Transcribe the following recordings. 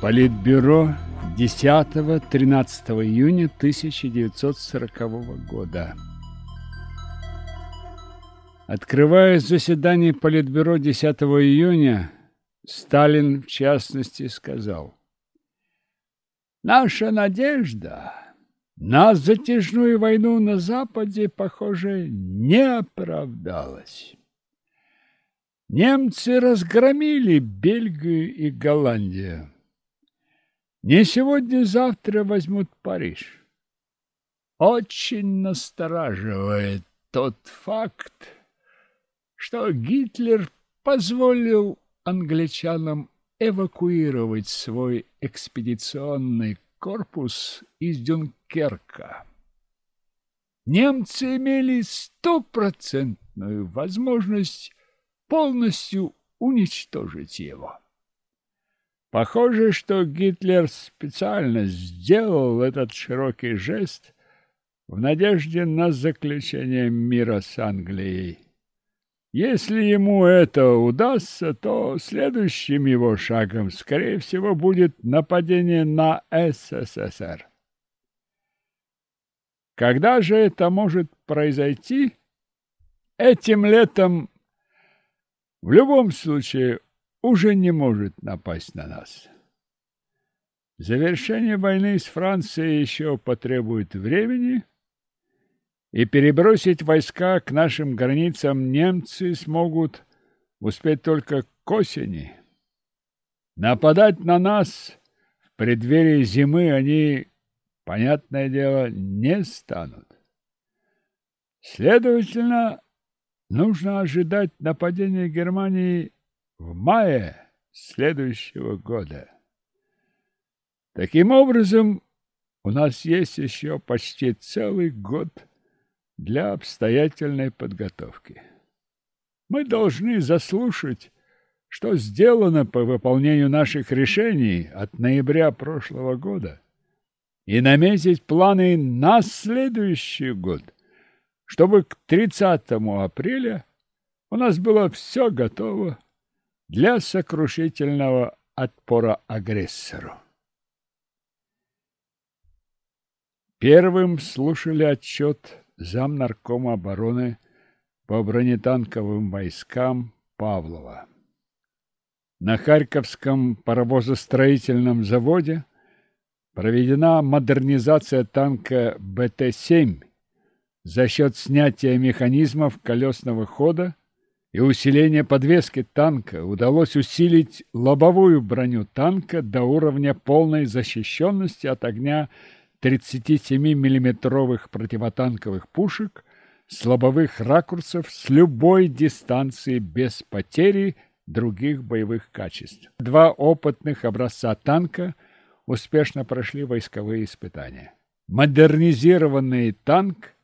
Политбюро 10-13 июня 1940 года. Открывая заседание Политбюро 10 июня, Сталин, в частности, сказал «Наша надежда на затяжную войну на Западе, похоже, не оправдалась». Немцы разгромили Бельгию и Голландию. Не сегодня-завтра возьмут Париж. Очень настораживает тот факт, что Гитлер позволил англичанам эвакуировать свой экспедиционный корпус из Дюнкерка. Немцы имели стопроцентную возможность полностью уничтожить его. Похоже, что Гитлер специально сделал этот широкий жест в надежде на заключение мира с Англией. Если ему это удастся, то следующим его шагом, скорее всего, будет нападение на СССР. Когда же это может произойти? Этим летом в любом случае уже не может напасть на нас. Завершение войны с Францией еще потребует времени, и перебросить войска к нашим границам немцы смогут успеть только к осени. Нападать на нас в преддверии зимы они, понятное дело, не станут. Следовательно, нужно ожидать нападения Германии в мае следующего года. Таким образом, у нас есть еще почти целый год для обстоятельной подготовки. Мы должны заслушать, что сделано по выполнению наших решений от ноября прошлого года и наметить планы на следующий год, чтобы к 30 апреля у нас было все готово для сокрушительного отпора агрессору. Первым слушали отчет зам наркома обороны по бронетанковым войскам Павлова. На Харьковском паровозостроительном заводе проведена модернизация танка БТ-7 за счет снятия механизмов колесного хода и усиления подвески танка удалось усилить лобовую броню танка до уровня полной защищенности от огня 37-миллиметровых противотанковых пушек с лобовых ракурсов с любой дистанции без потери других боевых качеств. Два опытных образца танка успешно прошли войсковые испытания. Модернизированный танк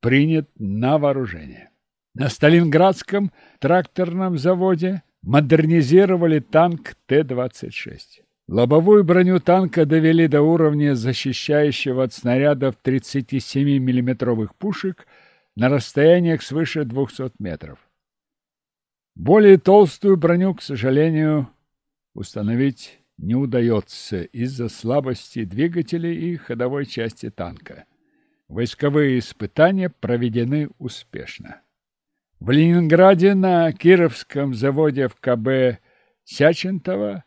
принят на вооружение. На Сталинградском тракторном заводе модернизировали танк Т-26. Лобовую броню танка довели до уровня защищающего от снарядов 37 миллиметровых пушек на расстояниях свыше 200 метров. Более толстую броню, к сожалению, установить не удается из-за слабости двигателей и ходовой части танка. Войсковые испытания проведены успешно. В Ленинграде на Кировском заводе в КБ Сячентова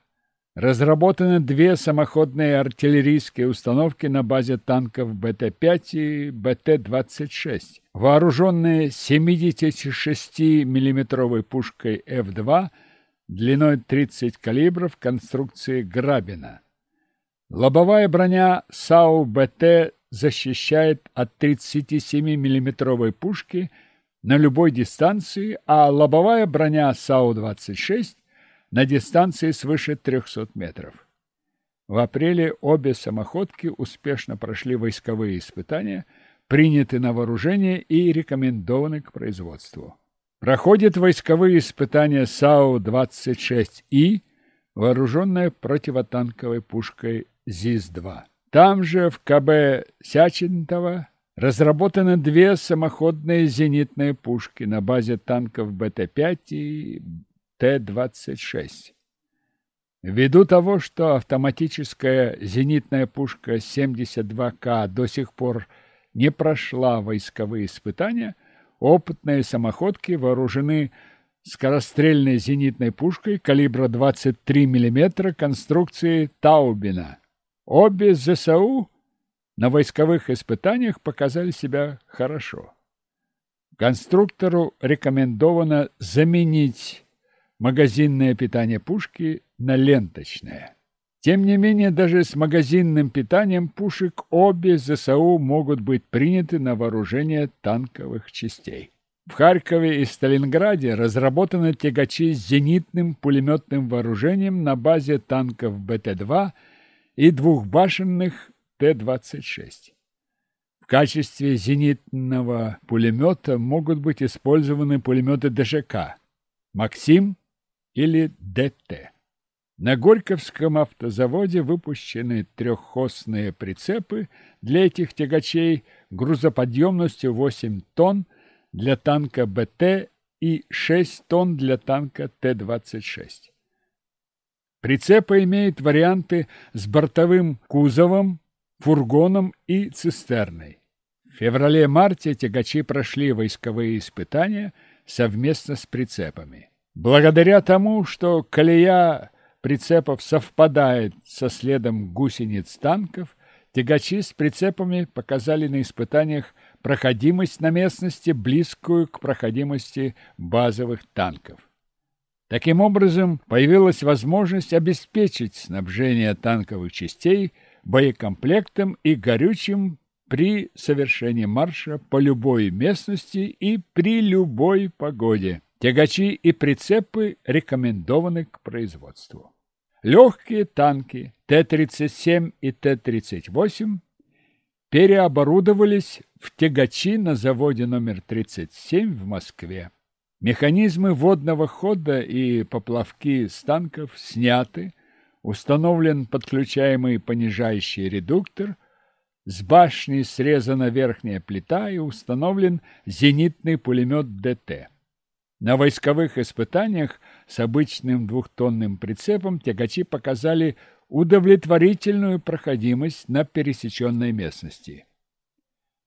Разработаны две самоходные артиллерийские установки на базе танков БТ-5 и БТ-26, вооруженные 76 миллиметровой пушкой F2 длиной 30 калибров конструкции Грабина. Лобовая броня САУ-БТ защищает от 37 миллиметровой пушки на любой дистанции, а лобовая броня САУ-26 на дистанции свыше 300 метров. В апреле обе самоходки успешно прошли войсковые испытания, приняты на вооружение и рекомендованы к производству. Проходит войсковые испытания САУ-26И, вооруженная противотанковой пушкой ЗИС-2. Там же в КБ Сячинтова разработаны две самоходные зенитные пушки на базе танков БТ-5 и Т-26. Ввиду того, что автоматическая зенитная пушка 72К до сих пор не прошла войсковые испытания, опытные самоходки вооружены скорострельной зенитной пушкой калибра 23 мм конструкции Таубина. Обе ЗСУ на войсковых испытаниях показали себя хорошо. Конструктору рекомендовано заменить магазинное питание пушки на ленточное. Тем не менее, даже с магазинным питанием пушек обе ЗСУ могут быть приняты на вооружение танковых частей. В Харькове и Сталинграде разработаны тягачи с зенитным пулеметным вооружением на базе танков БТ-2 и двухбашенных Т-26. В качестве зенитного пулемета могут быть использованы пулеметы ДШК «Максим» или ДТ. На Горьковском автозаводе выпущены трехосные прицепы для этих тягачей грузоподъемностью 8 тонн для танка БТ и 6 тонн для танка Т-26. Прицепы имеют варианты с бортовым кузовом, фургоном и цистерной. В феврале-марте тягачи прошли войсковые испытания совместно с прицепами. Благодаря тому, что колея прицепов совпадает со следом гусениц танков, тягачи с прицепами показали на испытаниях проходимость на местности, близкую к проходимости базовых танков. Таким образом, появилась возможность обеспечить снабжение танковых частей боекомплектом и горючим при совершении марша по любой местности и при любой погоде. Тягачи и прицепы рекомендованы к производству. Легкие танки Т-37 и Т-38 переоборудовались в тягачи на заводе номер 37 в Москве. Механизмы водного хода и поплавки с танков сняты, установлен подключаемый понижающий редуктор, с башни срезана верхняя плита и установлен зенитный пулемет ДТ. На войсковых испытаниях с обычным двухтонным прицепом тягачи показали удовлетворительную проходимость на пересеченной местности.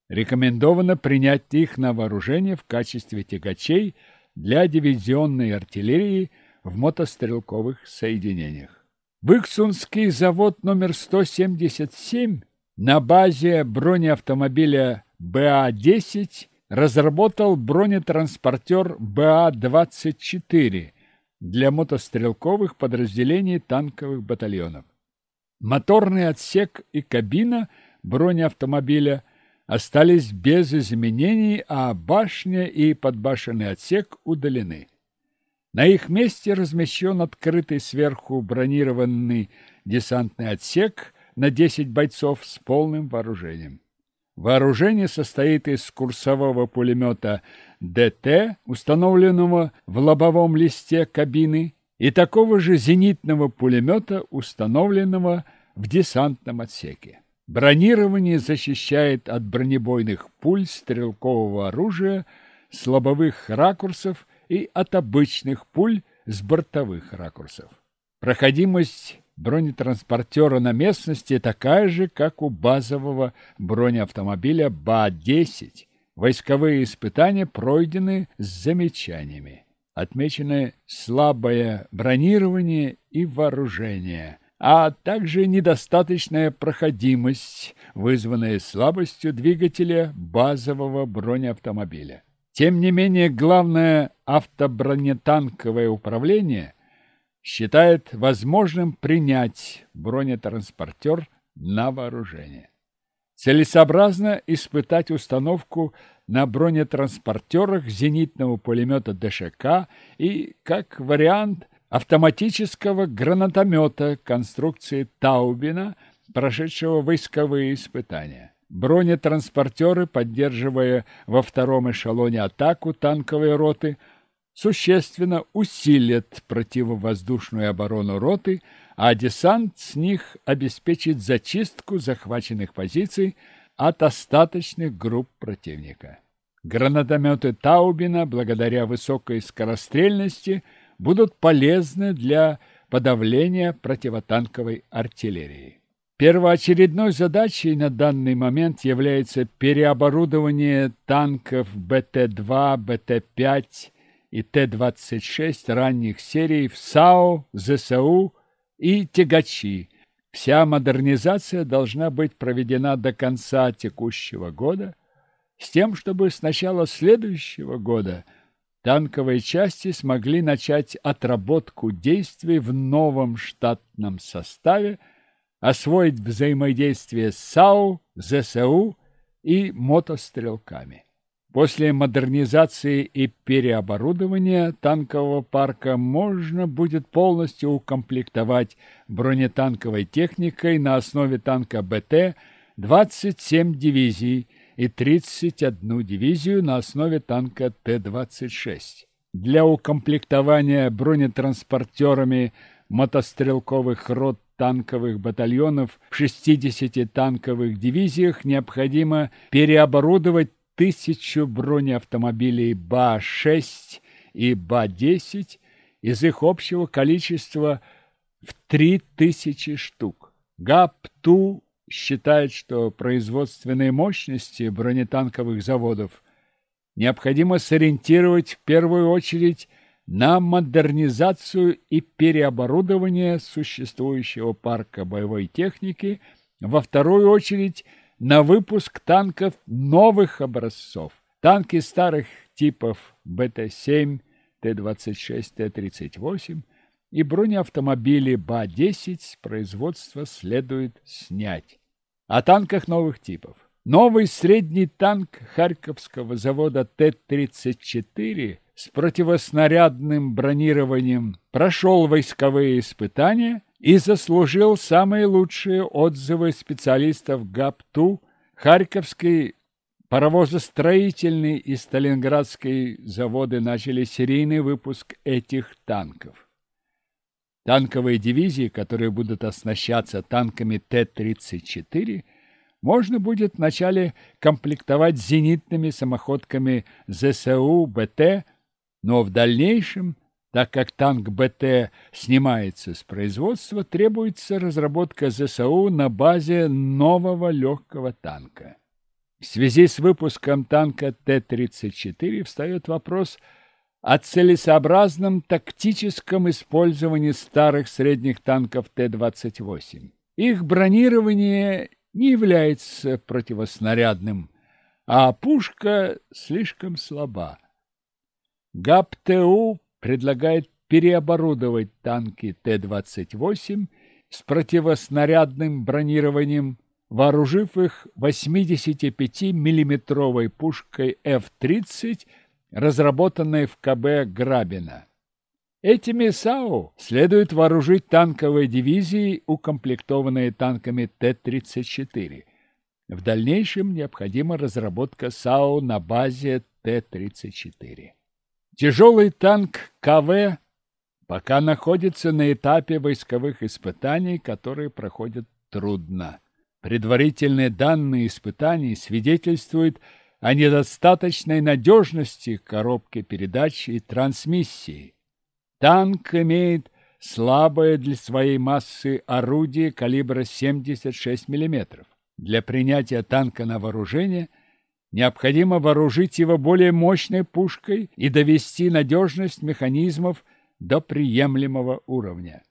Рекомендовано принять их на вооружение в качестве тягачей для дивизионной артиллерии в мотострелковых соединениях. Быксунский завод номер 177 на базе бронеавтомобиля БА-10 разработал бронетранспортер БА-24 для мотострелковых подразделений танковых батальонов. Моторный отсек и кабина бронеавтомобиля остались без изменений, а башня и подбашенный отсек удалены. На их месте размещен открытый сверху бронированный десантный отсек на 10 бойцов с полным вооружением. Вооружение состоит из курсового пулемета ДТ, установленного в лобовом листе кабины, и такого же зенитного пулемета, установленного в десантном отсеке. Бронирование защищает от бронебойных пуль стрелкового оружия с лобовых ракурсов и от обычных пуль с бортовых ракурсов. Проходимость бронетранспортера на местности такая же, как у базового бронеавтомобиля БА-10. Войсковые испытания пройдены с замечаниями. Отмечены слабое бронирование и вооружение, а также недостаточная проходимость, вызванная слабостью двигателя базового бронеавтомобиля. Тем не менее, главное автобронетанковое управление – считает возможным принять бронетранспортер на вооружение. Целесообразно испытать установку на бронетранспортерах зенитного пулемета ДШК и, как вариант, автоматического гранатомета конструкции Таубина, прошедшего войсковые испытания. Бронетранспортеры, поддерживая во втором эшелоне атаку танковой роты, существенно усилят противовоздушную оборону роты, а десант с них обеспечит зачистку захваченных позиций от остаточных групп противника. Гранатометы Таубина, благодаря высокой скорострельности, будут полезны для подавления противотанковой артиллерии. Первоочередной задачей на данный момент является переоборудование танков БТ-2, БТ-5 и Т-26 ранних серий в САУ, ЗСУ и тягачи. Вся модернизация должна быть проведена до конца текущего года, с тем, чтобы с начала следующего года танковые части смогли начать отработку действий в новом штатном составе – освоить взаимодействие с САУ, ЗСУ и мотострелками. После модернизации и переоборудования танкового парка можно будет полностью укомплектовать бронетанковой техникой на основе танка БТ 27 дивизий и 31 дивизию на основе танка Т-26. Для укомплектования бронетранспортерами мотострелковых рот танковых батальонов в 60 танковых дивизиях необходимо переоборудовать тысячу бронеавтомобилей БА-6 и БА-10 из их общего количества в 3000 штук. ГАП-ТУ считает, что производственные мощности бронетанковых заводов необходимо сориентировать в первую очередь на модернизацию и переоборудование существующего парка боевой техники, во вторую очередь на выпуск танков новых образцов. Танки старых типов БТ-7, Т-26, Т-38 и бронеавтомобили БА-10 с производства следует снять. О танках новых типов. Новый средний танк Харьковского завода Т-34 с противоснарядным бронированием прошел войсковые испытания и заслужил самые лучшие отзывы специалистов ГАПТУ, Харьковский паровозостроительный и Сталинградский заводы начали серийный выпуск этих танков. Танковые дивизии, которые будут оснащаться танками Т-34, можно будет вначале комплектовать зенитными самоходками ЗСУ, БТ, но в дальнейшем, так как танк БТ снимается с производства, требуется разработка ЗСУ на базе нового легкого танка. В связи с выпуском танка Т-34 встает вопрос о целесообразном тактическом использовании старых средних танков Т-28. Их бронирование не является противоснарядным, а пушка слишком слаба. ГАПТУ предлагает переоборудовать танки Т-28 с противоснарядным бронированием, вооружив их 85 миллиметровой пушкой F-30, разработанной в КБ Грабина. Этими САУ следует вооружить танковые дивизии, укомплектованные танками Т-34. В дальнейшем необходима разработка САУ на базе Т-34. Тяжелый танк КВ пока находится на этапе войсковых испытаний, которые проходят трудно. Предварительные данные испытаний свидетельствуют о недостаточной надежности коробки передач и трансмиссии. Танк имеет слабое для своей массы орудие калибра 76 мм. Для принятия танка на вооружение – Необходимо вооружить его более мощной пушкой и довести надежность механизмов до приемлемого уровня.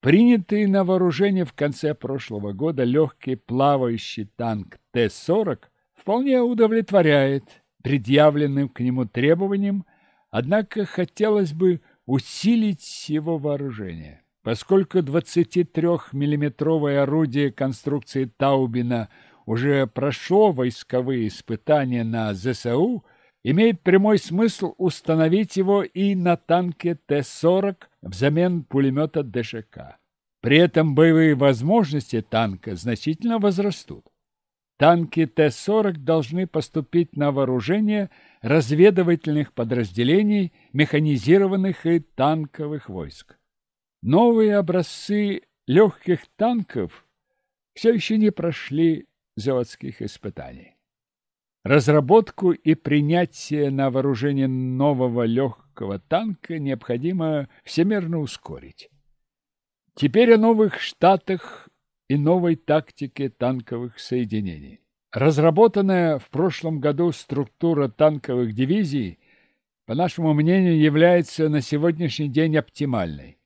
Принятый на вооружение в конце прошлого года легкий плавающий танк Т-40 вполне удовлетворяет предъявленным к нему требованиям, однако хотелось бы усилить его вооружение. Поскольку 23-миллиметровое орудие конструкции Таубина – уже прошло войсковые испытания на ЗСУ, имеет прямой смысл установить его и на танке Т-40 взамен пулемета ДШК. При этом боевые возможности танка значительно возрастут. Танки Т-40 должны поступить на вооружение разведывательных подразделений механизированных и танковых войск. Новые образцы легких танков все еще не прошли заводских испытаний. Разработку и принятие на вооружение нового легкого танка необходимо всемерно ускорить. Теперь о новых штатах и новой тактике танковых соединений. Разработанная в прошлом году структура танковых дивизий, по нашему мнению, является на сегодняшний день оптимальной.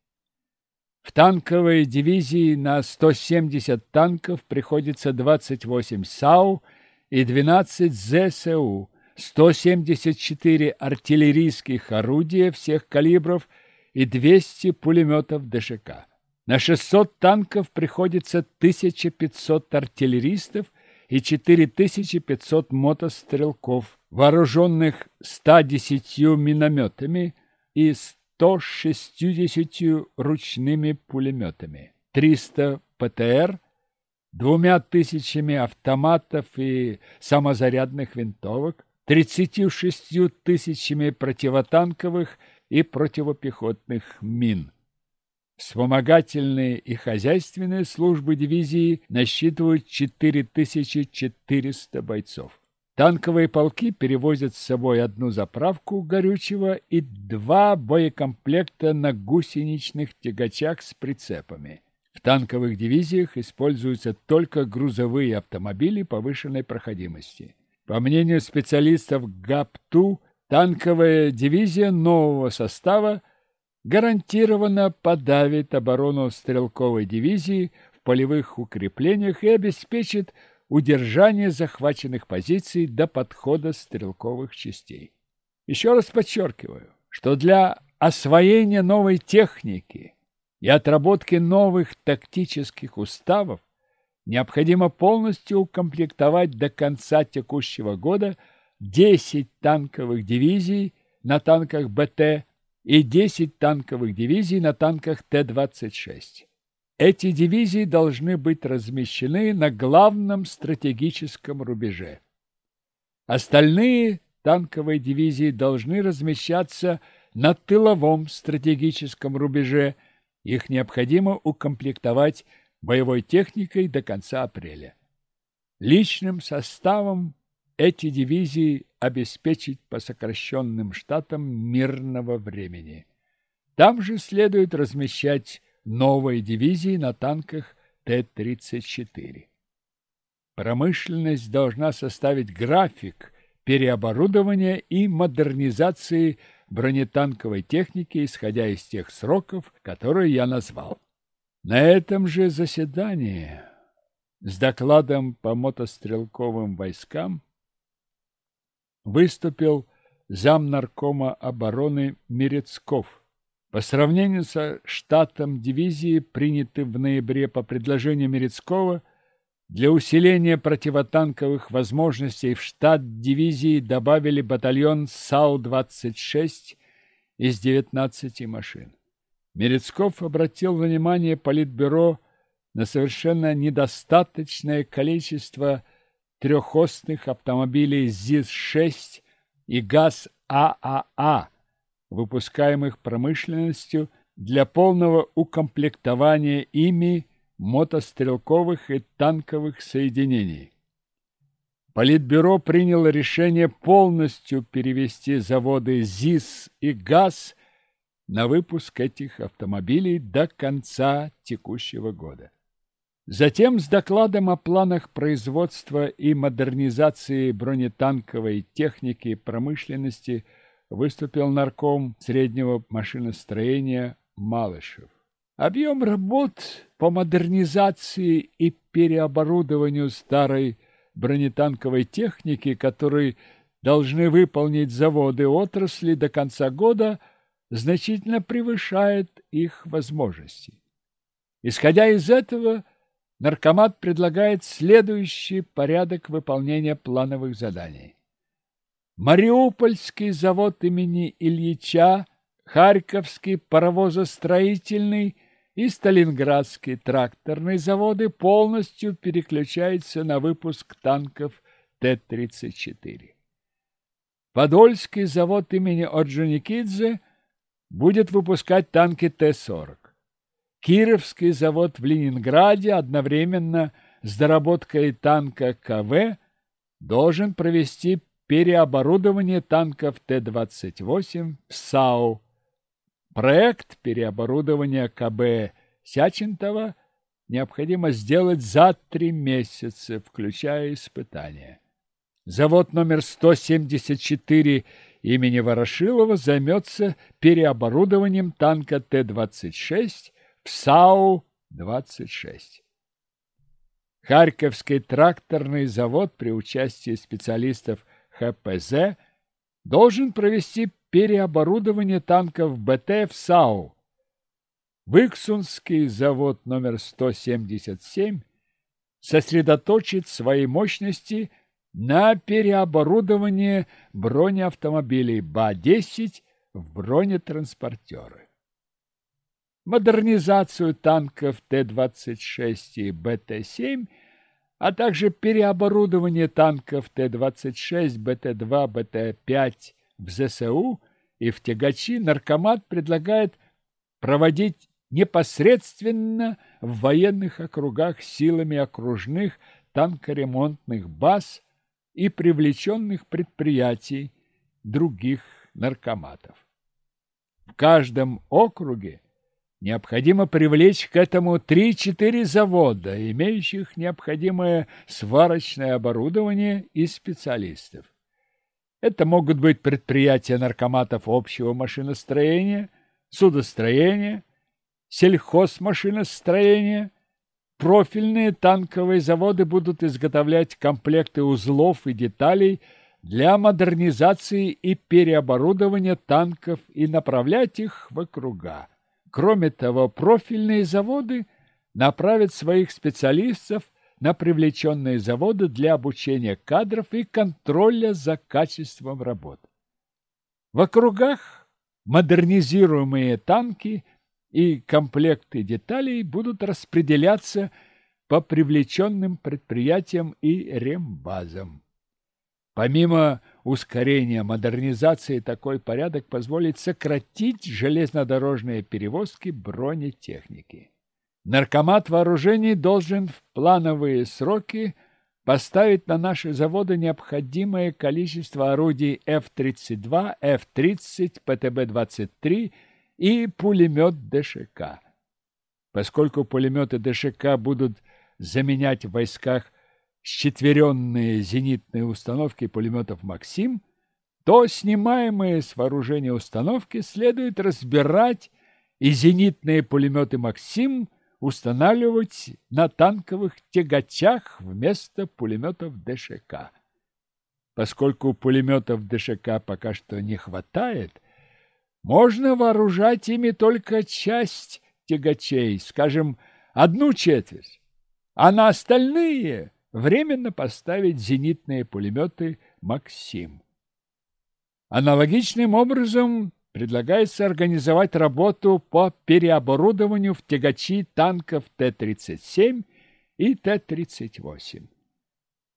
В танковые дивизии на 170 танков приходится 28 САУ и 12 ЗСУ, 174 артиллерийских орудия всех калибров и 200 пулеметов ДШК. На 600 танков приходится 1500 артиллеристов и 4500 мотострелков, вооруженных 110 минометами и 160 ручными пулеметами, 300 ПТР, двумя тысячами автоматов и самозарядных винтовок, 36 тысячами противотанковых и противопехотных мин. Вспомогательные и хозяйственные службы дивизии насчитывают 4400 бойцов. Танковые полки перевозят с собой одну заправку горючего и два боекомплекта на гусеничных тягачах с прицепами. В танковых дивизиях используются только грузовые автомобили повышенной проходимости. По мнению специалистов ГАПТУ, танковая дивизия нового состава гарантированно подавит оборону стрелковой дивизии в полевых укреплениях и обеспечит удержание захваченных позиций до подхода стрелковых частей. Еще раз подчеркиваю, что для освоения новой техники и отработки новых тактических уставов необходимо полностью укомплектовать до конца текущего года 10 танковых дивизий на танках БТ и 10 танковых дивизий на танках Т-26. Эти дивизии должны быть размещены на главном стратегическом рубеже. Остальные танковые дивизии должны размещаться на тыловом стратегическом рубеже. Их необходимо укомплектовать боевой техникой до конца апреля. Личным составом эти дивизии обеспечить по сокращенным штатам мирного времени. Там же следует размещать новой дивизии на танках Т-34. Промышленность должна составить график переоборудования и модернизации бронетанковой техники, исходя из тех сроков, которые я назвал. На этом же заседании с докладом по мотострелковым войскам выступил замнаркома обороны Мерецков. По сравнению со штатом дивизии, принятым в ноябре по предложению Мерецкого, для усиления противотанковых возможностей в штат дивизии добавили батальон САУ-26 из 19 машин. Мерецков обратил внимание Политбюро на совершенно недостаточное количество трехосных автомобилей ЗИС-6 и ГАЗ-ААА, выпускаемых промышленностью для полного укомплектования ими мотострелковых и танковых соединений. Политбюро приняло решение полностью перевести заводы ЗИС и ГАЗ на выпуск этих автомобилей до конца текущего года. Затем с докладом о планах производства и модернизации бронетанковой техники и промышленности – выступил нарком среднего машиностроения Малышев. Объем работ по модернизации и переоборудованию старой бронетанковой техники, которые должны выполнить заводы отрасли до конца года, значительно превышает их возможности. Исходя из этого, наркомат предлагает следующий порядок выполнения плановых заданий. Мариупольский завод имени Ильича, Харьковский паровозостроительный и Сталинградский тракторный заводы полностью переключаются на выпуск танков Т-34. Подольский завод имени Орджоникидзе будет выпускать танки Т-40. Кировский завод в Ленинграде одновременно с доработкой танка КВ должен провести переоборудование танков Т-28 в САУ, проект переоборудования КБ Сячинтова необходимо сделать за три месяца, включая испытания. Завод номер 174 имени Ворошилова займется переоборудованием танка Т-26 в САУ-26. Харьковский тракторный завод при участии специалистов ХПЗ должен провести переоборудование танков БТ в САУ. Выксунский завод номер 177 сосредоточит свои мощности на переоборудование бронеавтомобилей БА-10 в бронетранспортеры. Модернизацию танков Т-26 и БТ-7, а также переоборудование танков Т-26, БТ-2, БТ-5 в ЗСУ и в тягачи наркомат предлагает проводить непосредственно в военных округах силами окружных танкоремонтных баз и привлеченных предприятий других наркоматов. В каждом округе необходимо привлечь к этому 3-4 завода, имеющих необходимое сварочное оборудование и специалистов. Это могут быть предприятия наркоматов общего машиностроения, судостроения, сельхозмашиностроения, профильные танковые заводы будут изготовлять комплекты узлов и деталей для модернизации и переоборудования танков и направлять их в округа. Кроме того, профильные заводы направят своих специалистов на привлеченные заводы для обучения кадров и контроля за качеством работ. В округах модернизируемые танки – и комплекты деталей будут распределяться по привлеченным предприятиям и рембазам. Помимо ускорения модернизации, такой порядок позволит сократить железнодорожные перевозки бронетехники. Наркомат вооружений должен в плановые сроки поставить на наши заводы необходимое количество орудий F-32, F-30, ПТБ-23 и пулемет ДШК. Поскольку пулеметы ДШК будут заменять в войсках счетверенные зенитные установки пулеметов «Максим», то снимаемые с вооружения установки следует разбирать и зенитные пулеметы «Максим» устанавливать на танковых тягачах вместо пулеметов ДШК. Поскольку пулеметов ДШК пока что не хватает, можно вооружать ими только часть тягачей, скажем, одну четверть, а на остальные временно поставить зенитные пулеметы «Максим». Аналогичным образом предлагается организовать работу по переоборудованию в тягачи танков Т-37 и Т-38.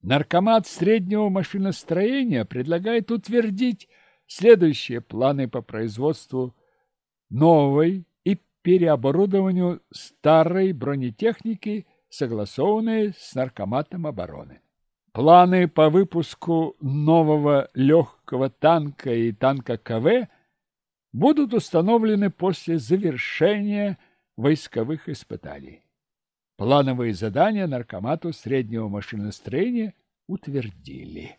Наркомат среднего машиностроения предлагает утвердить следующие планы по производству новой и переоборудованию старой бронетехники, согласованные с Наркоматом обороны. Планы по выпуску нового легкого танка и танка КВ будут установлены после завершения войсковых испытаний. Плановые задания Наркомату среднего машиностроения утвердили.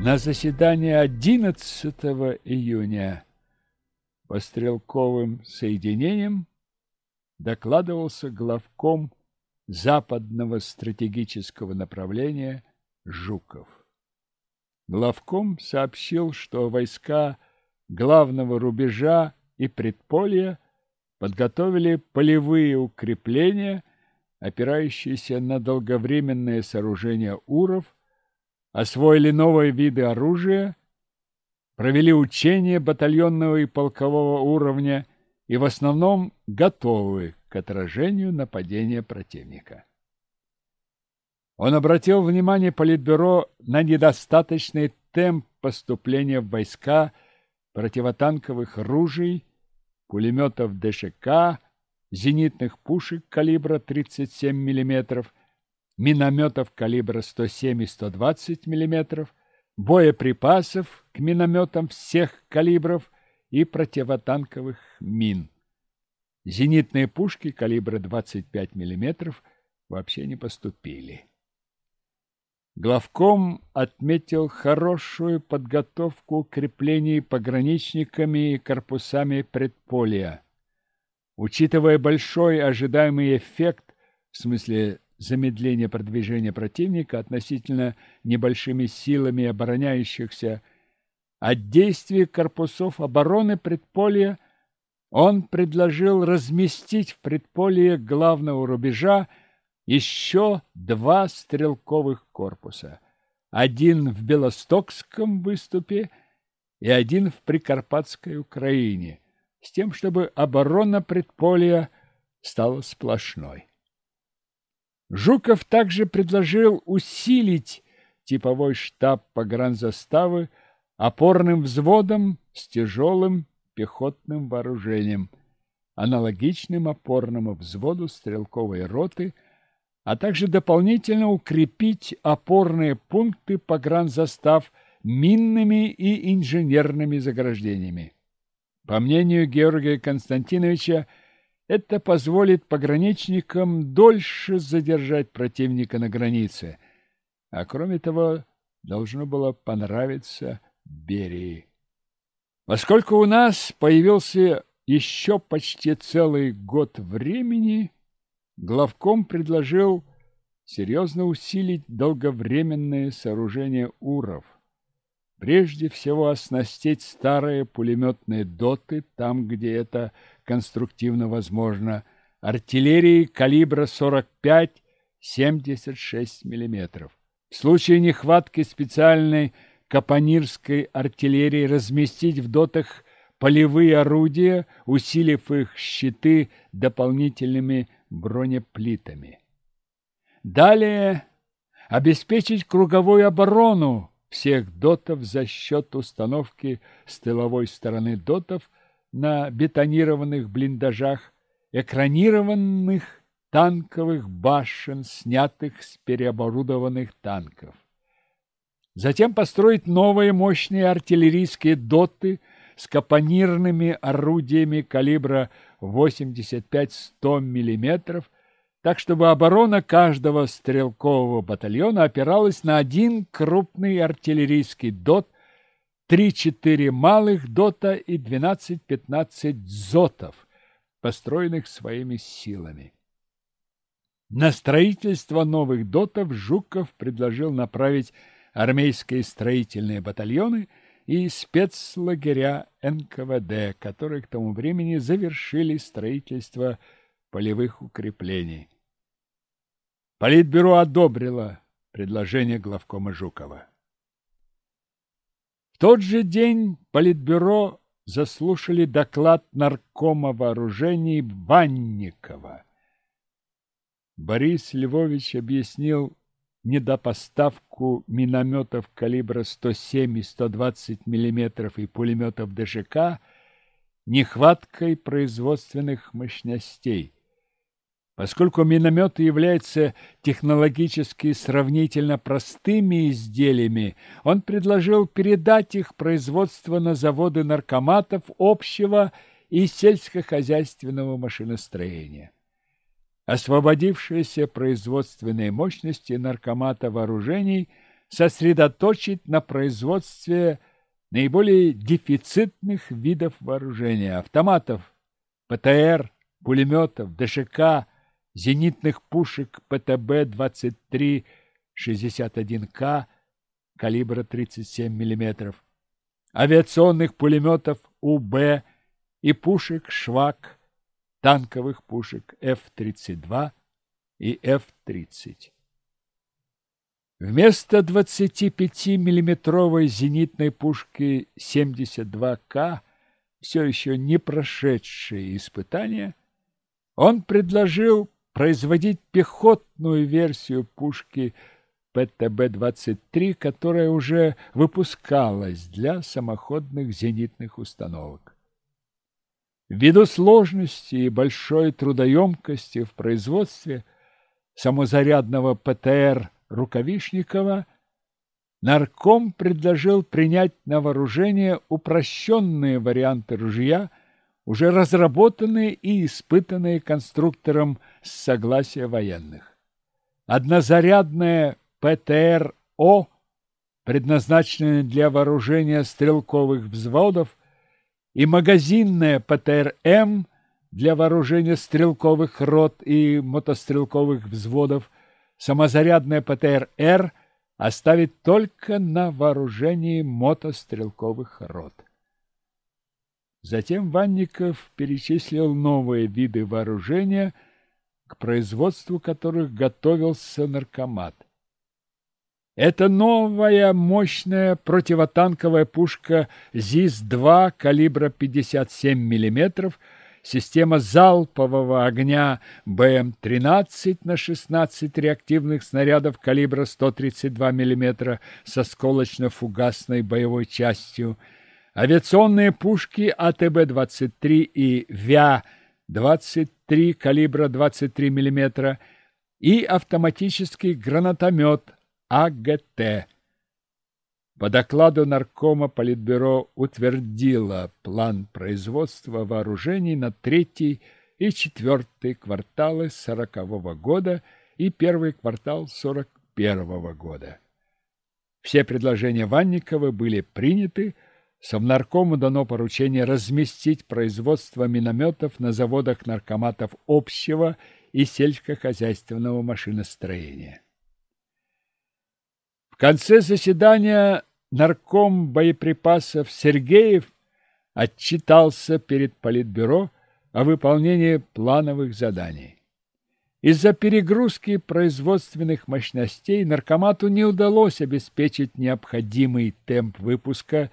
На заседании 11 июня по стрелковым соединениям докладывался главком западного стратегического направления Жуков. Главком сообщил, что войска главного рубежа и предполья подготовили полевые укрепления, опирающиеся на долговременные сооружения УРов, освоили новые виды оружия, провели учения батальонного и полкового уровня и в основном готовы к отражению нападения противника. Он обратил внимание Политбюро на недостаточный темп поступления в войска противотанковых ружей, пулеметов ДШК, зенитных пушек калибра 37 мм, минометов калибра 107 и 120 мм, боеприпасов к минометам всех калибров и противотанковых мин. Зенитные пушки калибра 25 мм вообще не поступили. Главком отметил хорошую подготовку креплений пограничниками и корпусами предполия. Учитывая большой ожидаемый эффект, в смысле замедления продвижения противника относительно небольшими силами обороняющихся, от действий корпусов обороны предполия он предложил разместить в предполе главного рубежа еще два стрелковых корпуса. Один в Белостокском выступе и один в Прикарпатской Украине, с тем, чтобы оборона предполя стала сплошной. Жуков также предложил усилить типовой штаб погранзаставы опорным взводом с тяжелым пехотным вооружением, аналогичным опорному взводу стрелковой роты – а также дополнительно укрепить опорные пункты погранзастав минными и инженерными заграждениями. По мнению Георгия Константиновича, это позволит пограничникам дольше задержать противника на границе, а кроме того, должно было понравиться Берии. Поскольку у нас появился еще почти целый год времени, главком предложил серьезно усилить долговременные сооружения УРов. Прежде всего оснастить старые пулеметные доты там, где это конструктивно возможно, артиллерией калибра 45-76 мм. В случае нехватки специальной капонирской артиллерии разместить в дотах полевые орудия, усилив их щиты дополнительными бронеплитами. Далее обеспечить круговую оборону всех дотов за счет установки с тыловой стороны дотов на бетонированных блиндажах, экранированных танковых башен, снятых с переоборудованных танков. Затем построить новые мощные артиллерийские доты с капонирными орудиями калибра 85-100 мм, так чтобы оборона каждого стрелкового батальона опиралась на один крупный артиллерийский дот, 3-4 малых дота и 12-15 зотов, построенных своими силами. На строительство новых дотов Жуков предложил направить армейские строительные батальоны – и спецлагеря НКВД, которые к тому времени завершили строительство полевых укреплений. Политбюро одобрило предложение главкома Жукова. В тот же день Политбюро заслушали доклад наркома вооружений Банникова. Борис Львович объяснил недопоставку минометов калибра 107 и 120 мм и пулеметов ДШК нехваткой производственных мощностей. Поскольку минометы являются технологически сравнительно простыми изделиями, он предложил передать их производство на заводы наркоматов общего и сельскохозяйственного машиностроения. Освободившиеся производственные мощности наркомата вооружений сосредоточить на производстве наиболее дефицитных видов вооружения – автоматов, ПТР, пулеметов, ДШК, зенитных пушек ПТБ-23-61К калибра 37 мм, авиационных пулеметов УБ и пушек «Швак» танковых пушек F-32 и F-30. Вместо 25-миллиметровой зенитной пушки 72К, все еще не прошедшие испытания, он предложил производить пехотную версию пушки ПТБ-23, которая уже выпускалась для самоходных зенитных установок. Ввиду сложности и большой трудоемкости в производстве самозарядного ПТР Рукавишникова нарком предложил принять на вооружение упрощенные варианты ружья, уже разработанные и испытанные конструктором с согласия военных. Однозарядная ПТР-О, предназначенная для вооружения стрелковых взводов, и магазинная ПТР-М для вооружения стрелковых рот и мотострелковых взводов, самозарядная ПТР-Р оставить только на вооружении мотострелковых рот. Затем Ванников перечислил новые виды вооружения, к производству которых готовился наркомат. Это новая мощная противотанковая пушка ЗИС-2 калибра 57 мм, система залпового огня БМ-13 на 16 реактивных снарядов калибра 132 мм с осколочно-фугасной боевой частью, авиационные пушки АТБ-23 и ВЯ-23 калибра 23 мм и автоматический гранатомет АГТ. По докладу Наркома Политбюро утвердило план производства вооружений на третий и четвертый кварталы сорокового года и первый квартал сорок первого года. Все предложения Ванникова были приняты, Совнаркому дано поручение разместить производство минометов на заводах наркоматов общего и сельскохозяйственного машиностроения конце заседания нарком боеприпасов Сергеев отчитался перед Политбюро о выполнении плановых заданий. Из-за перегрузки производственных мощностей наркомату не удалось обеспечить необходимый темп выпуска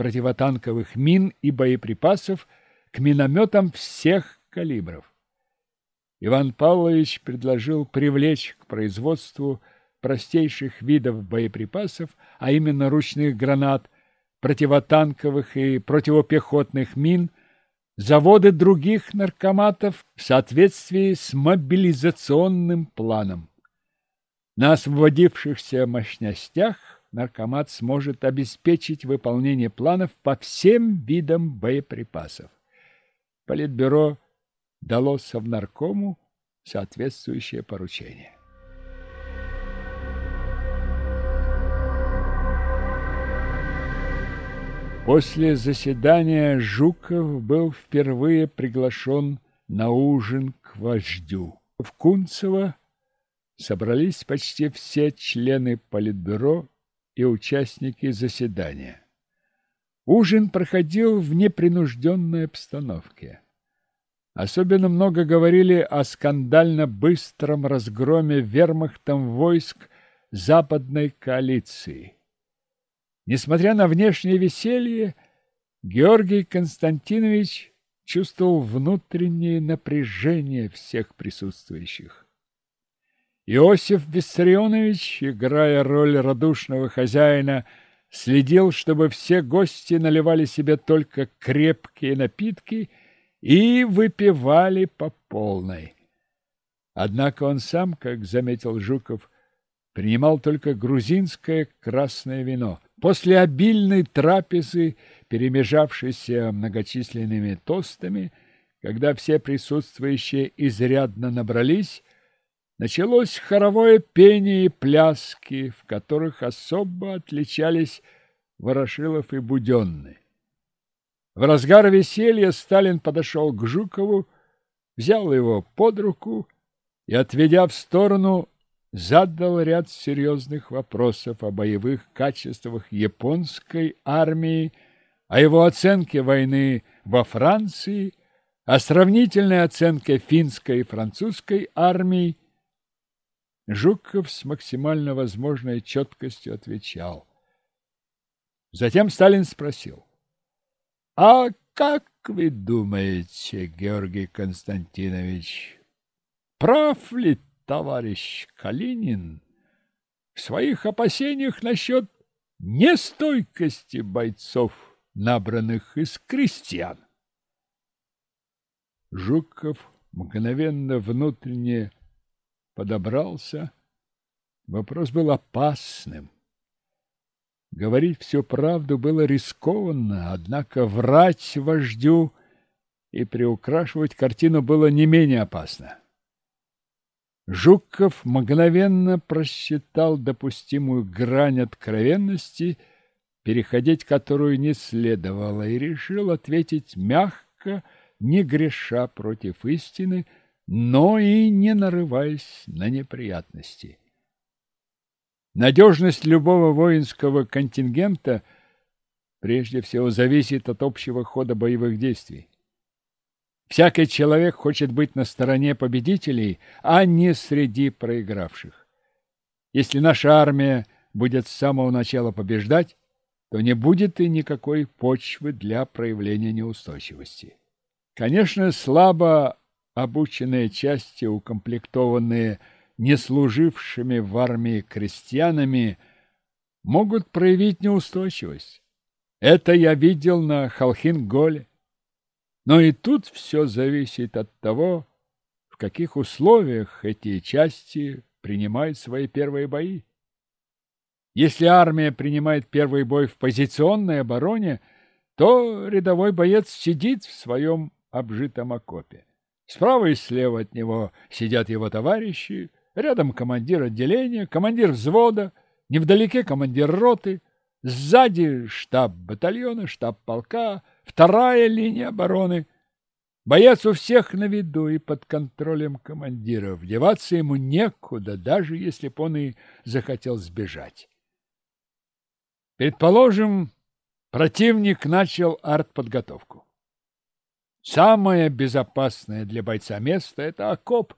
противотанковых мин и боеприпасов к минометам всех калибров. Иван Павлович предложил привлечь к производству простейших видов боеприпасов, а именно ручных гранат, противотанковых и противопехотных мин, заводы других наркоматов в соответствии с мобилизационным планом. На освободившихся мощностях наркомат сможет обеспечить выполнение планов по всем видам боеприпасов. Политбюро дало Совнаркому соответствующее поручение. После заседания Жуков был впервые приглашен на ужин к вождю. В Кунцево собрались почти все члены Политбюро и участники заседания. Ужин проходил в непринужденной обстановке. Особенно много говорили о скандально быстром разгроме вермахтом войск западной коалиции. Несмотря на внешнее веселье, Георгий Константинович чувствовал внутреннее напряжение всех присутствующих. Иосиф Виссарионович, играя роль радушного хозяина, следил, чтобы все гости наливали себе только крепкие напитки и выпивали по полной. Однако он сам, как заметил Жуков, принимал только грузинское красное вино – После обильной трапезы, перемежавшейся многочисленными тостами, когда все присутствующие изрядно набрались, началось хоровое пение и пляски, в которых особо отличались Ворошилов и Буденный. В разгар веселья Сталин подошел к Жукову, взял его под руку и, отведя в сторону, задал ряд серьезных вопросов о боевых качествах японской армии, о его оценке войны во Франции, о сравнительной оценке финской и французской армий. Жуков с максимально возможной четкостью отвечал. Затем Сталин спросил, «А как вы думаете, Георгий Константинович, прав ли товарищ Калинин в своих опасениях насчет нестойкости бойцов, набранных из крестьян. Жуков мгновенно внутренне подобрался. Вопрос был опасным. Говорить всю правду было рискованно, однако врать вождю и приукрашивать картину было не менее опасно. Жуков мгновенно просчитал допустимую грань откровенности, переходить которую не следовало, и решил ответить мягко, не греша против истины, но и не нарываясь на неприятности. Надежность любого воинского контингента прежде всего зависит от общего хода боевых действий. Всякий человек хочет быть на стороне победителей, а не среди проигравших. Если наша армия будет с самого начала побеждать, то не будет и никакой почвы для проявления неустойчивости. Конечно, слабо обученные части, укомплектованные не служившими в армии крестьянами, могут проявить неустойчивость. Это я видел на Халхин-Голе. Но и тут все зависит от того, в каких условиях эти части принимают свои первые бои. Если армия принимает первый бой в позиционной обороне, то рядовой боец сидит в своем обжитом окопе. Справа и слева от него сидят его товарищи, рядом командир отделения, командир взвода, невдалеке командир роты, сзади штаб батальона, штаб полка, вторая линия обороны. Боец у всех на виду и под контролем командиров. Деваться ему некуда, даже если бы он и захотел сбежать. Предположим, противник начал артподготовку. Самое безопасное для бойца место – это окоп.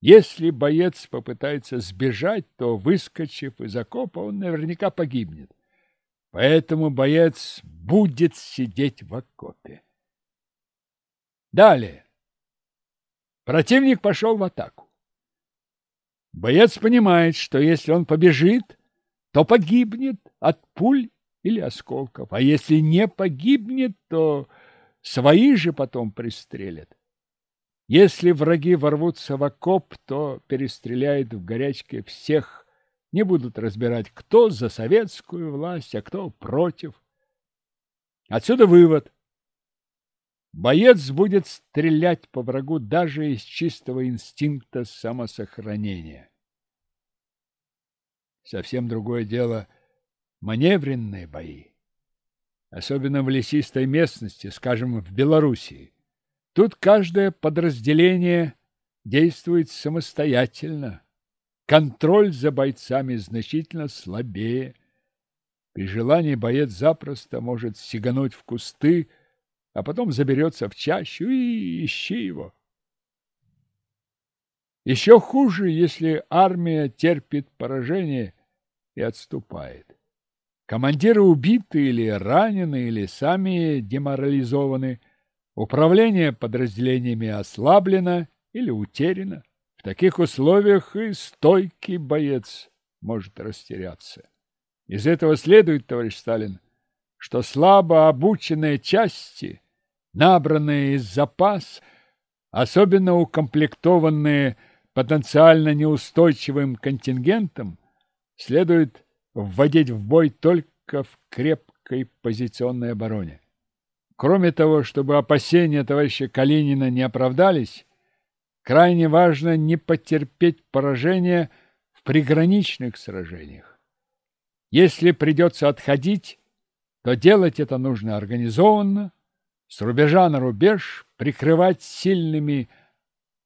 Если боец попытается сбежать, то, выскочив из окопа, он наверняка погибнет. Поэтому боец будет сидеть в окопе. Далее. Противник пошел в атаку. Боец понимает, что если он побежит, то погибнет от пуль или осколков, а если не погибнет, то свои же потом пристрелят. Если враги ворвутся в окоп, то перестреляют в горячке всех не будут разбирать, кто за советскую власть, а кто против. Отсюда вывод. Боец будет стрелять по врагу даже из чистого инстинкта самосохранения. Совсем другое дело маневренные бои. Особенно в лесистой местности, скажем, в Белоруссии. Тут каждое подразделение действует самостоятельно, Контроль за бойцами значительно слабее. При желании боец запросто может сигануть в кусты, а потом заберется в чащу и ищи его. Еще хуже, если армия терпит поражение и отступает. Командиры убиты или ранены, или сами деморализованы. Управление подразделениями ослаблено или утеряно таких условиях и стойкий боец может растеряться. Из этого следует, товарищ Сталин, что слабо обученные части, набранные из запас, особенно укомплектованные потенциально неустойчивым контингентом, следует вводить в бой только в крепкой позиционной обороне. Кроме того, чтобы опасения товарища Калинина не оправдались, Крайне важно не потерпеть поражения в приграничных сражениях. Если придется отходить, то делать это нужно организованно, с рубежа на рубеж, прикрывать сильными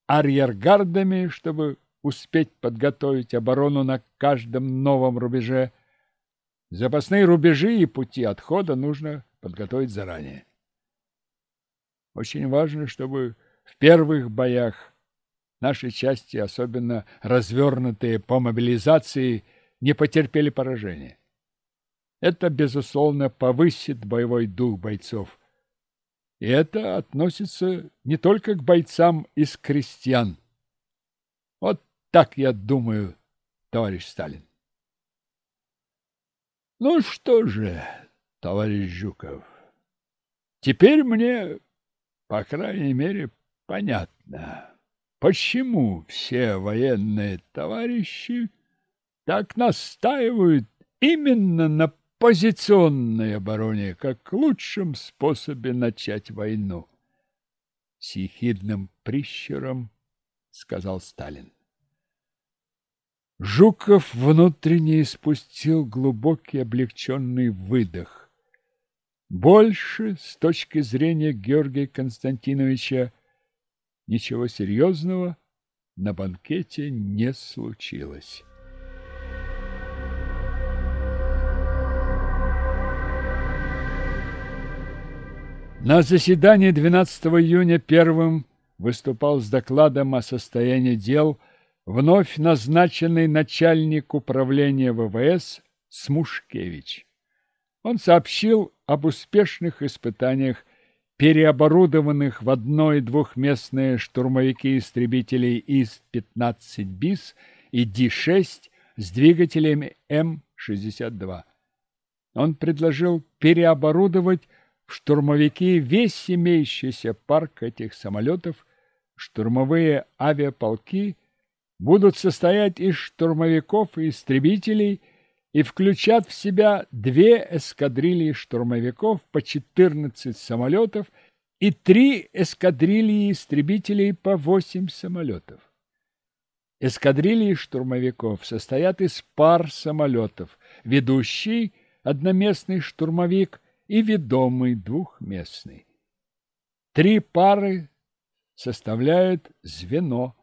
арьергардами, чтобы успеть подготовить оборону на каждом новом рубеже. Запасные рубежи и пути отхода нужно подготовить заранее. Очень важно, чтобы в первых боях Наши части, особенно развернутые по мобилизации, не потерпели поражения. Это, безусловно, повысит боевой дух бойцов. И это относится не только к бойцам из крестьян. Вот так я думаю, товарищ Сталин. Ну что же, товарищ Жуков, теперь мне, по крайней мере, понятно почему все военные товарищи так настаивают именно на позиционной обороне, как лучшем способе начать войну. С ехидным прищуром сказал Сталин. Жуков внутренне испустил глубокий облегченный выдох. Больше, с точки зрения Георгия Константиновича, ничего серьезного на банкете не случилось. На заседании 12 июня первым выступал с докладом о состоянии дел вновь назначенный начальник управления ВВС Смушкевич. Он сообщил об успешных испытаниях переоборудованных в одно- и двухместные штурмовики-истребителей ИС-15 БИС и Ди-6 с двигателями М-62. Он предложил переоборудовать в штурмовики весь имеющийся парк этих самолетов, штурмовые авиаполки будут состоять из штурмовиков и истребителей и включат в себя две эскадрильи штурмовиков по 14 самолетов и три эскадрильи истребителей по 8 самолетов. Эскадрильи штурмовиков состоят из пар самолетов, ведущий одноместный штурмовик – и ведомый двухместный. Три пары составляют звено.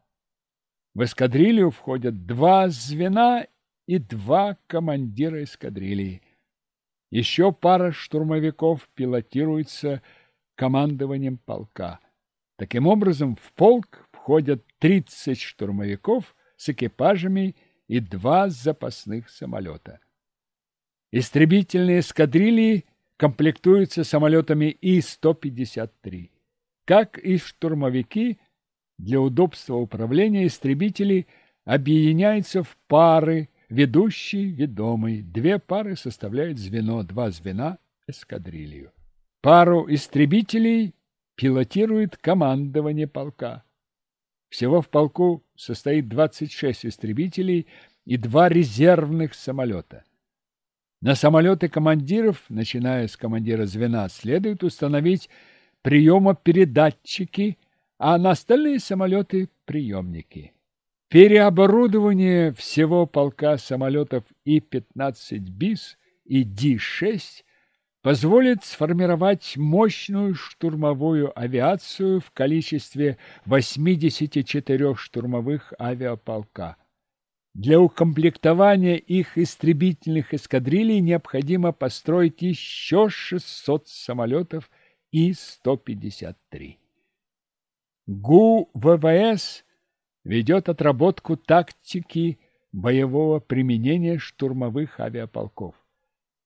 В эскадрилью входят два звена и два командира эскадрильи. Еще пара штурмовиков пилотируется командованием полка. Таким образом, в полк входят 30 штурмовиков с экипажами и два запасных самолета. Истребительные эскадрильи комплектуются самолетами И-153. Как и штурмовики, для удобства управления истребители объединяются в пары, ведущий, ведомый. Две пары составляют звено, два звена – эскадрилью. Пару истребителей пилотирует командование полка. Всего в полку состоит 26 истребителей и два резервных самолета – на самолеты командиров, начиная с командира звена, следует установить приемопередатчики, а на остальные самолеты – приемники. Переоборудование всего полка самолетов И-15 БИС и Ди-6 позволит сформировать мощную штурмовую авиацию в количестве 84 штурмовых авиаполка. Для укомплектования их истребительных эскадрилей необходимо построить еще 600 самолетов И-153. ГУ ВВС ведет отработку тактики боевого применения штурмовых авиаполков.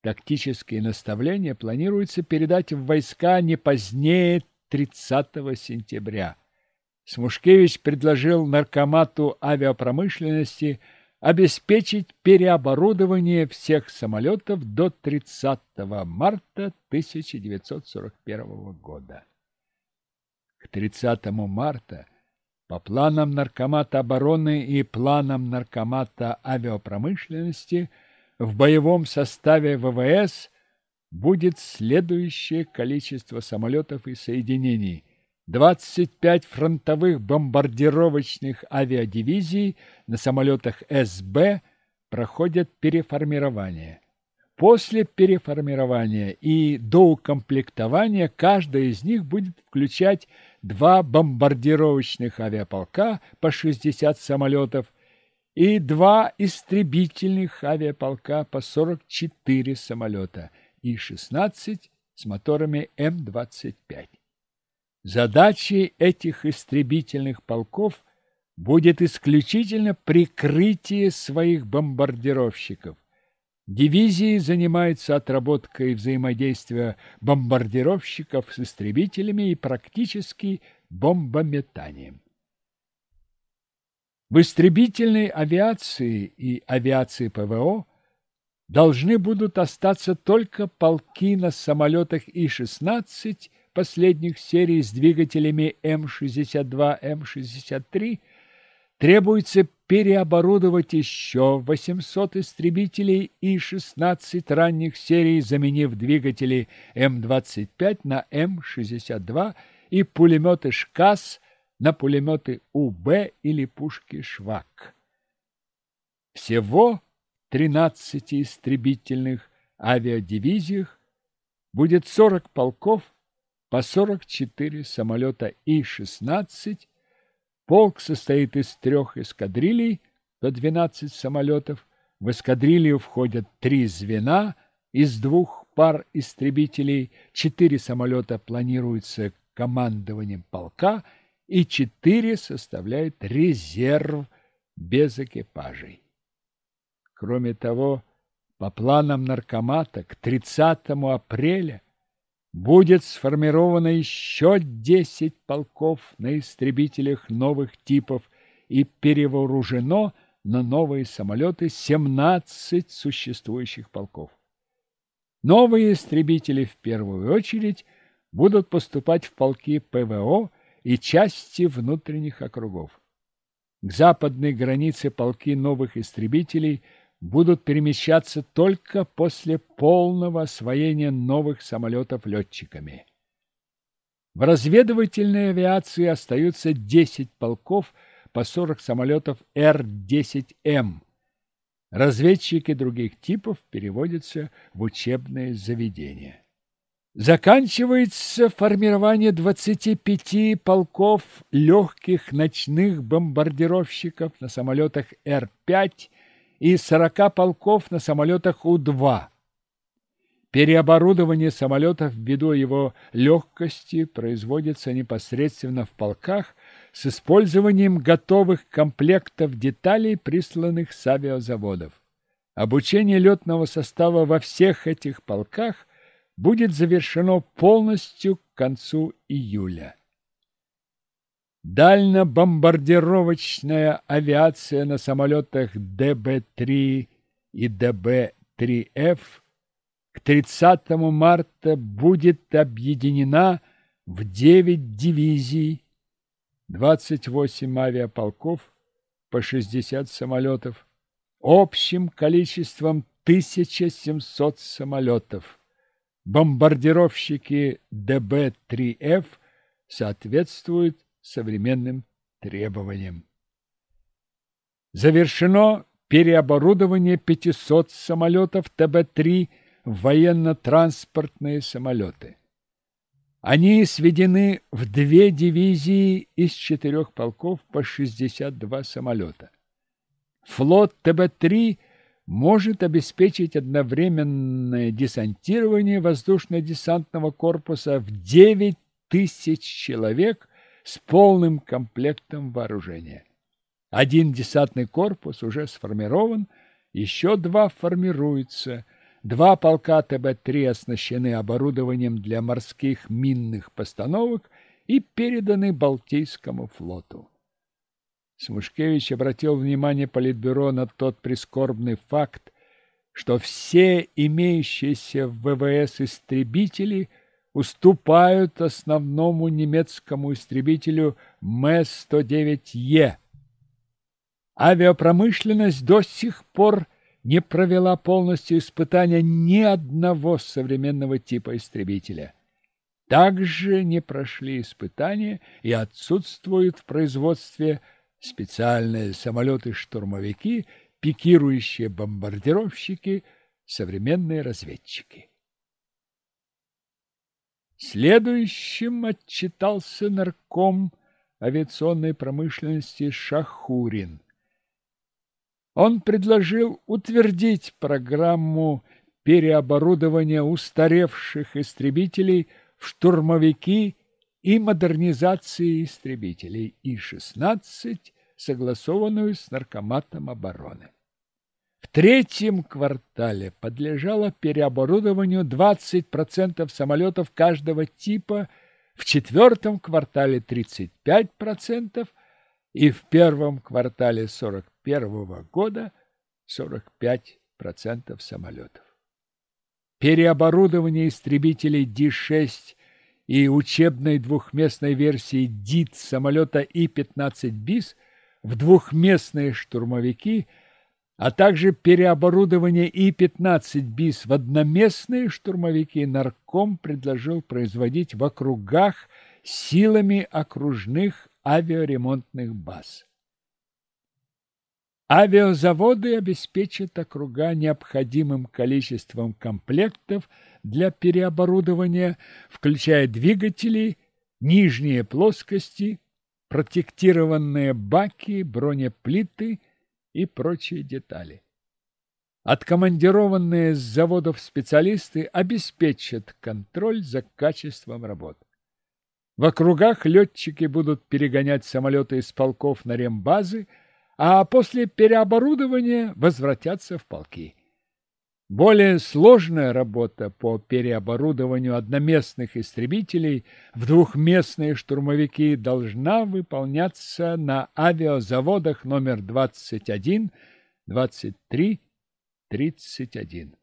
Тактические наставления планируется передать в войска не позднее 30 сентября. Смушкевич предложил наркомату авиапромышленности – обеспечить переоборудование всех самолетов до 30 марта 1941 года. К 30 марта по планам Наркомата обороны и планам Наркомата авиапромышленности в боевом составе ВВС будет следующее количество самолетов и соединений – 25 фронтовых бомбардировочных авиадивизий на самолетах СБ проходят переформирование. После переформирования и доукомплектования каждая из них будет включать два бомбардировочных авиаполка по 60 самолетов и два истребительных авиаполка по 44 самолета и 16 с моторами М-25. Задачей этих истребительных полков будет исключительно прикрытие своих бомбардировщиков. Дивизии занимаются отработкой взаимодействия бомбардировщиков с истребителями и практически бомбометанием. В истребительной авиации и авиации ПВО должны будут остаться только полки на самолетах И-16 последних серий с двигателями М-62, М-63, требуется переоборудовать еще 800 истребителей и 16 ранних серий, заменив двигатели М-25 на М-62 и пулеметы «ШКАС» на пулеметы УБ или пушки «Швак». Всего 13 истребительных авиадивизиях будет 40 полков по 44 самолета И-16. Полк состоит из трех эскадрилей до 12 самолетов. В эскадрилью входят три звена из двух пар истребителей, четыре самолета планируются командованием полка и четыре составляют резерв без экипажей. Кроме того, по планам наркомата к 30 апреля будет сформировано еще 10 полков на истребителях новых типов и перевооружено на новые самолеты 17 существующих полков. Новые истребители в первую очередь будут поступать в полки ПВО и части внутренних округов. К западной границе полки новых истребителей – будут перемещаться только после полного освоения новых самолетов летчиками. В разведывательной авиации остаются 10 полков по 40 самолетов Р-10М. Разведчики других типов переводятся в учебные заведения. Заканчивается формирование 25 полков легких ночных бомбардировщиков на самолетах Р-5 и 40 полков на самолетах У-2. Переоборудование самолетов ввиду его легкости производится непосредственно в полках с использованием готовых комплектов деталей, присланных с авиазаводов. Обучение летного состава во всех этих полках будет завершено полностью к концу июля. Дальнобомбардировочная авиация на самолетах ДБ-3 и ДБ-3Ф к 30 марта будет объединена в 9 дивизий, 28 авиаполков по 60 самолетов, общим количеством 1700 самолетов. Бомбардировщики ДБ-3Ф соответствуют современным требованиям. Завершено переоборудование 500 самолетов ТБ-3 в военно-транспортные самолеты. Они сведены в две дивизии из четырех полков по 62 самолета. Флот ТБ-3 может обеспечить одновременное десантирование воздушно-десантного корпуса в 9 тысяч человек с полным комплектом вооружения. Один десантный корпус уже сформирован, еще два формируются. Два полка ТБ-3 оснащены оборудованием для морских минных постановок и переданы Балтийскому флоту. Смушкевич обратил внимание Политбюро на тот прискорбный факт, что все имеющиеся в ВВС истребители – уступают основному немецкому истребителю М-109Е. Авиапромышленность до сих пор не провела полностью испытания ни одного современного типа истребителя. Также не прошли испытания и отсутствуют в производстве специальные самолеты-штурмовики, пикирующие бомбардировщики, современные разведчики. Следующим отчитался нарком авиационной промышленности Шахурин. Он предложил утвердить программу переоборудования устаревших истребителей в штурмовики и модернизации истребителей И-16, согласованную с Наркоматом обороны. В третьем квартале подлежало переоборудованию 20% самолетов каждого типа, в четвертом квартале 35% и в первом квартале 41 года 45% самолетов. Переоборудование истребителей Ди-6 и учебной двухместной версии ДИТ самолета И-15 БИС в двухместные штурмовики, а также переоборудование И-15 БИС в одноместные штурмовики нарком предложил производить в округах силами окружных авиаремонтных баз. Авиазаводы обеспечат округа необходимым количеством комплектов для переоборудования, включая двигатели, нижние плоскости, протектированные баки, бронеплиты и прочие детали. Откомандированные с заводов специалисты обеспечат контроль за качеством работ. В округах летчики будут перегонять самолеты из полков на рембазы, а после переоборудования возвратятся в полки. Более сложная работа по переоборудованию одноместных истребителей в двухместные штурмовики должна выполняться на авиазаводах номер 21, 23, 31.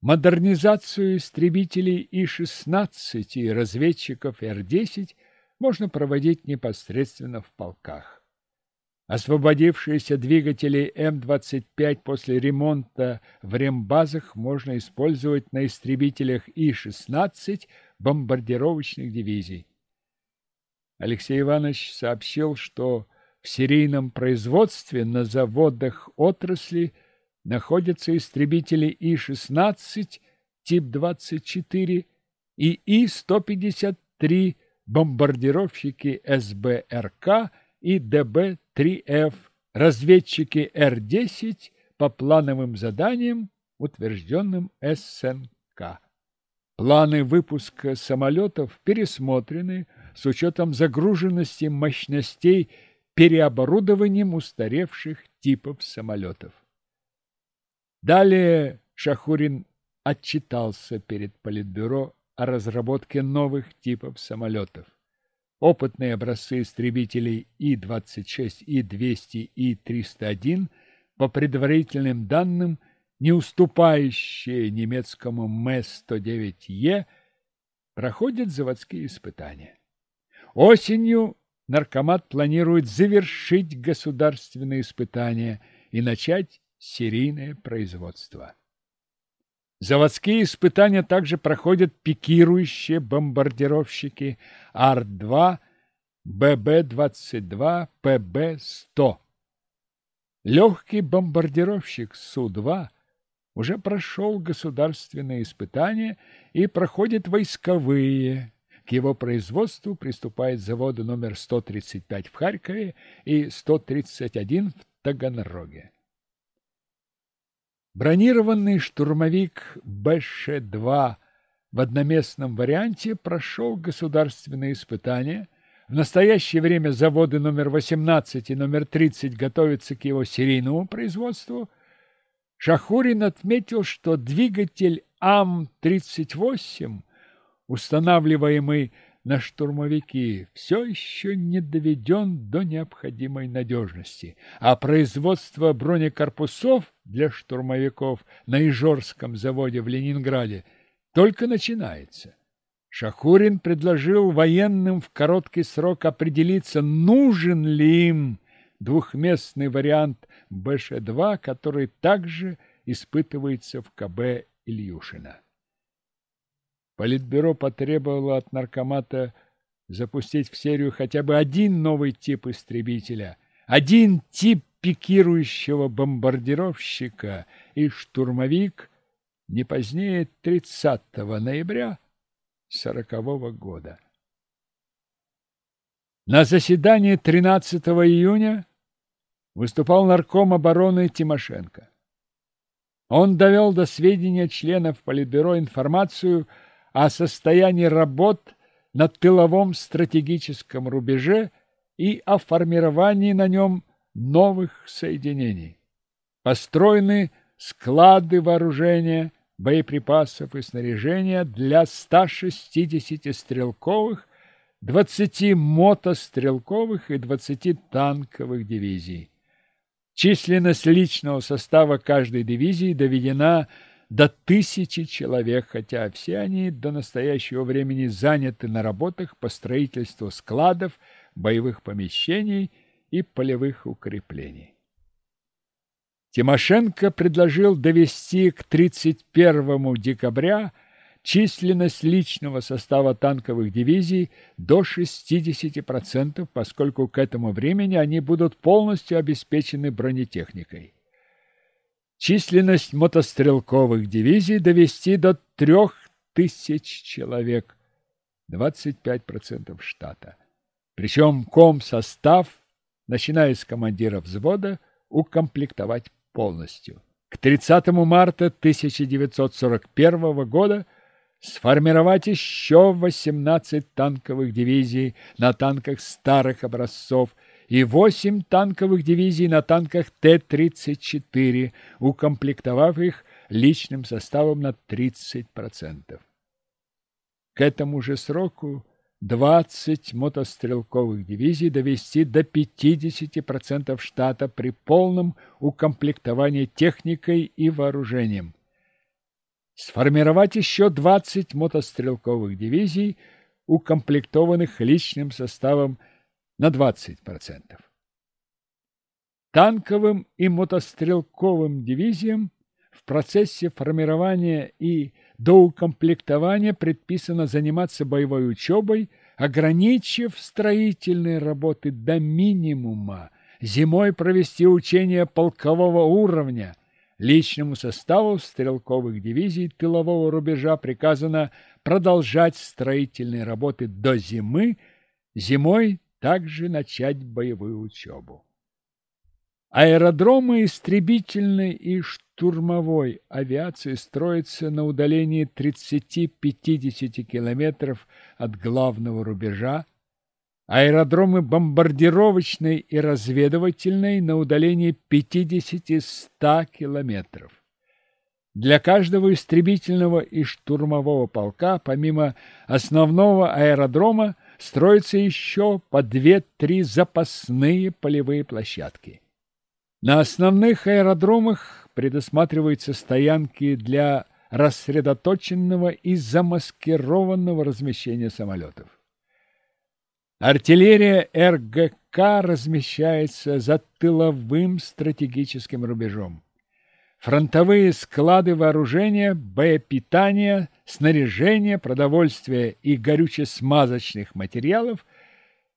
Модернизацию истребителей И-16 и разведчиков Р-10 можно проводить непосредственно в полках. Освободившиеся двигатели М-25 после ремонта в рембазах можно использовать на истребителях И-16 бомбардировочных дивизий. Алексей Иванович сообщил, что в серийном производстве на заводах отрасли находятся истребители И-16 тип 24 и И-153 бомбардировщики СБРК и ДБ-3Ф, разведчики Р-10 по плановым заданиям, утвержденным СНК. Планы выпуска самолетов пересмотрены с учетом загруженности мощностей переоборудованием устаревших типов самолетов. Далее Шахурин отчитался перед Политбюро о разработке новых типов самолетов. Опытные образцы истребителей И-26, И-200, И-301 по предварительным данным не уступающие немецкому МЭ-109Е проходят заводские испытания. Осенью наркомат планирует завершить государственные испытания и начать серийное производство. Заводские испытания также проходят пикирующие бомбардировщики Ар-2, ББ-22, ПБ-100. Легкий бомбардировщик Су-2 уже прошел государственные испытания и проходит войсковые. К его производству приступает заводы номер 135 в Харькове и 131 в Таганроге. Бронированный штурмовик БШ-2 в одноместном варианте прошел государственные испытания. В настоящее время заводы номер 18 и номер 30 готовятся к его серийному производству. Шахурин отметил, что двигатель АМ-38, устанавливаемый на штурмовики все еще не доведен до необходимой надежности, а производство бронекорпусов для штурмовиков на Ижорском заводе в Ленинграде только начинается. Шахурин предложил военным в короткий срок определиться, нужен ли им двухместный вариант БШ-2, который также испытывается в КБ Ильюшина. Политбюро потребовало от наркомата запустить в серию хотя бы один новый тип истребителя, один тип пикирующего бомбардировщика и штурмовик не позднее 30 ноября 40 -го года. На заседании 13 июня выступал нарком обороны Тимошенко. Он довел до сведения членов Политбюро информацию о состоянии работ на тыловом стратегическом рубеже и о формировании на нем новых соединений. Построены склады вооружения, боеприпасов и снаряжения для 160 стрелковых, 20 мотострелковых и 20 танковых дивизий. Численность личного состава каждой дивизии доведена до тысячи человек, хотя все они до настоящего времени заняты на работах по строительству складов, боевых помещений и полевых укреплений. Тимошенко предложил довести к 31 декабря численность личного состава танковых дивизий до 60%, поскольку к этому времени они будут полностью обеспечены бронетехникой. Численность мотострелковых дивизий довести до 3000 человек, 25% штата. Причем комсостав, начиная с командира взвода, укомплектовать полностью. К 30 марта 1941 года сформировать еще 18 танковых дивизий на танках старых образцов и 8 танковых дивизий на танках Т-34, укомплектовав их личным составом на 30%. К этому же сроку 20 мотострелковых дивизий довести до 50% штата при полном укомплектовании техникой и вооружением. Сформировать еще 20 мотострелковых дивизий, укомплектованных личным составом на 20%. Танковым и мотострелковым дивизиям в процессе формирования и до укомплектования предписано заниматься боевой учебой, ограничив строительные работы до минимума, зимой провести учения полкового уровня. Личному составу стрелковых дивизий тылового рубежа приказано продолжать строительные работы до зимы, зимой также начать боевую учебу. Аэродромы истребительной и штурмовой авиации строятся на удалении 30-50 километров от главного рубежа, аэродромы бомбардировочной и разведывательной на удалении 50-100 километров. Для каждого истребительного и штурмового полка, помимо основного аэродрома, строятся еще по 2-3 запасные полевые площадки. На основных аэродромах предусматриваются стоянки для рассредоточенного и замаскированного размещения самолетов. Артиллерия РГК размещается за тыловым стратегическим рубежом. Фронтовые склады вооружения, боепитания, снаряжения, продовольствия и горюче-смазочных материалов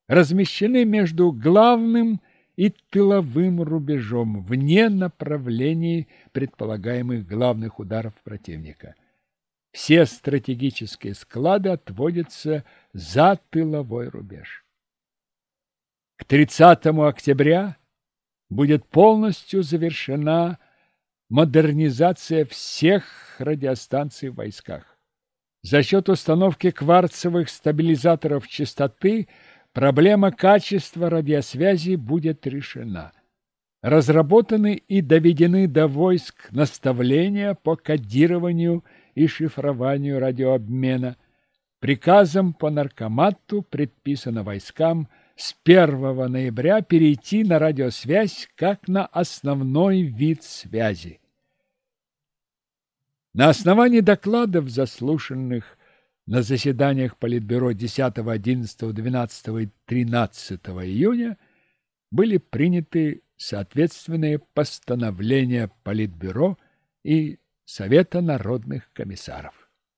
размещены между главным и тыловым рубежом вне направлений предполагаемых главных ударов противника. Все стратегические склады отводятся за тыловой рубеж. К 30 октября будет полностью завершена модернизация всех радиостанций в войсках. За счет установки кварцевых стабилизаторов частоты – проблема качества радиосвязи будет решена. Разработаны и доведены до войск наставления по кодированию и шифрованию радиообмена. Приказом по наркомату предписано войскам с 1 ноября перейти на радиосвязь как на основной вид связи. На основании докладов, заслушанных на заседаниях Политбюро 10, 11, 12 и 13 июня были приняты соответственные постановления Политбюро и Совета народных комиссаров.